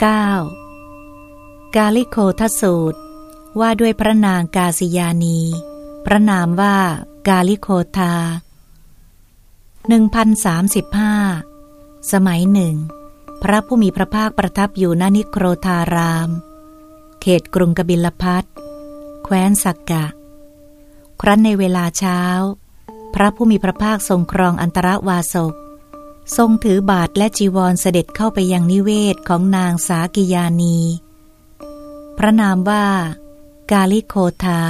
9. กาลิโคทสูตร ว่าด้วยพระนางกาสิยานี พระนามว่ากาลิโคทา1035 สมัยหนึ่ง พระผู้มีพระภาคประทับอยู่ณนิโครธาราม เขตกรุงกบิลพัทแคว้นสักกะ ครั้นในเวลาเช้า พระผู้มีพระภาคทรงครองอันตรวาสก ทรงถือบาทและจีวรเสด็จเข้าไปยังนิเวศของนางสากิยานี พระนามว่ากาลิโคทา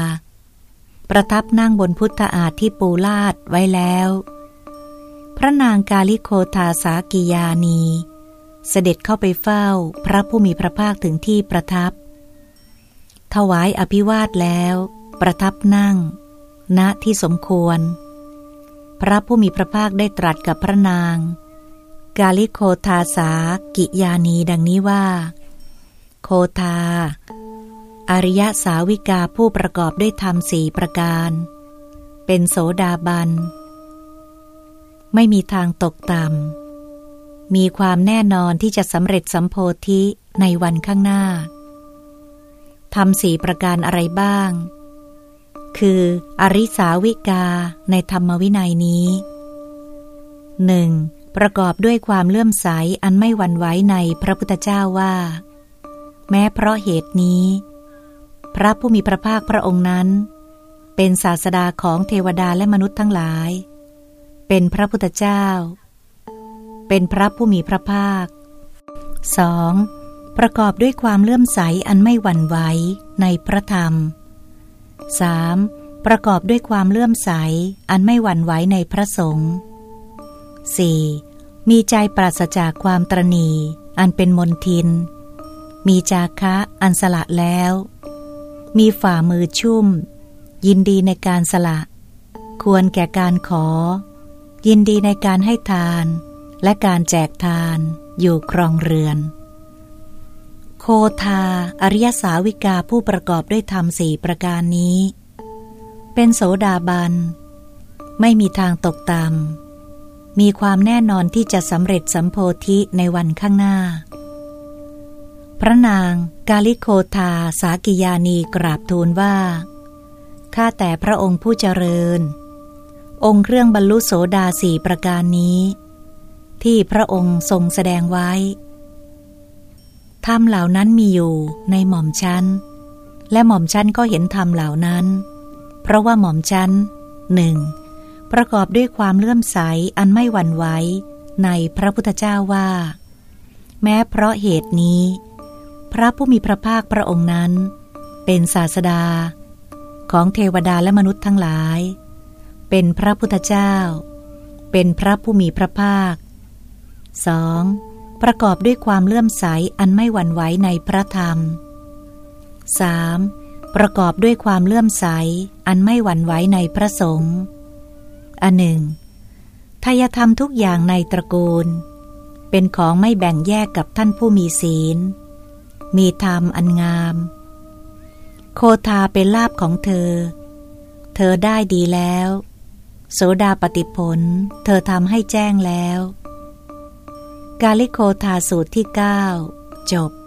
ประทับนั่งบนพุทธอาฏที่ปูลาดไว้แล้ว พระนางกาลิโคทาสากิยานี เสด็จเข้าไปเฝ้าพระผู้มีพระภาคถึงที่ประทับ ถวายอภิวาทแล้ว ประทับนั่ง ณที่สมควร พระผู้มีพระภาคได้ตรัสกับพระนาง กาลิโคทาสากิยานีดังนี้ว่า โคทา อริยสาวิกาผู้ประกอบด้วยธรรมสี่ประการ เป็นโสดาบัน ไม่มีทางตกต่ำมีความแน่นอนที่จะสำเร็จสัมโพธิในวันข้างหน้าทำสี่ประการอะไรบ้าง คืออริสาวิกาในธรรมวินัยนี้หนึ่งประกอบด้วยความเลื่อมใสอันไม่หวั่นไหวในพระพุทธเจ้าว่า แม้เพราะเหตุนี้ พระผู้มีพระภาคพระองค์นั้น เป็นศาสดาของเทวดาและมนุษย์ทั้งหลาย เป็นพระพุทธเจ้า เป็นพระผู้มีพระภาค 2. ประกอบด้วยความเลื่อมใสอันไม่หวั่นไหวในพระธรรม 3. ประกอบด้วยความเลื่อมใส อันไม่หวั่นไหวในพระสงฆ์ 4. มีใจปราศจากความตรณี อันเป็นมนทิน มีจาคะอันสละแล้ว มีฝ่ามือชุ่ม ยินดีในการสละ ควรแก่การขอ ยินดีในการให้ทาน และการแจกทานอยู่ครองเรือน โคทาอริยสาวิกาผู้ประกอบด้วยธรรมสี่ประการนี้ เป็นโสดาบัน ไม่มีทางตกต่ำมีความแน่นอนที่จะสำเร็จสัมโพธิในวันข้างหน้า พระนางกาลิโคทาสากิยานีกราบทูลว่า ข้าแต่พระองค์ผู้เจริญ องค์เครื่องบรรลุโสดาสี่ประการนี้ ที่พระองค์ทรงแสดงไว้ ธรรมเหล่านั้นมีอยู่ในหม่อมชั้น และหม่อมชั้นก็เห็นธรรมเหล่านั้น เพราะว่าหม่อมชั้นหนึ่งประกอบด้วยความเลื่อมใสอันไม่หวั่นไหวในพระพุทธเจ้าว่า แม้เพราะเหตุนี้ พระผู้มีพระภาคพระองค์นั้น เป็นศาสดา ของเทวดาและมนุษย์ทั้งหลาย เป็นพระพุทธเจ้า เป็นพระผู้มีพระภาค 2. ประกอบด้วยความเลื่อมใสอันไม่หวั่นไหวในพระธรรม 3. ประกอบด้วยความเลื่อมใส อันไม่หวั่นไหวในพระสงฆ์อันหนึ่งทายธรรมทุกอย่างในตระกูล เป็นของไม่แบ่งแยกกับท่านผู้มีศีล มีธรรมอันงาม โคทาเป็นลาบของเธอ เธอได้ดีแล้ว โสดาปฏิผล เธอทำให้แจ้งแล้ว กาลิโคทาสูตรที่เก้าจบ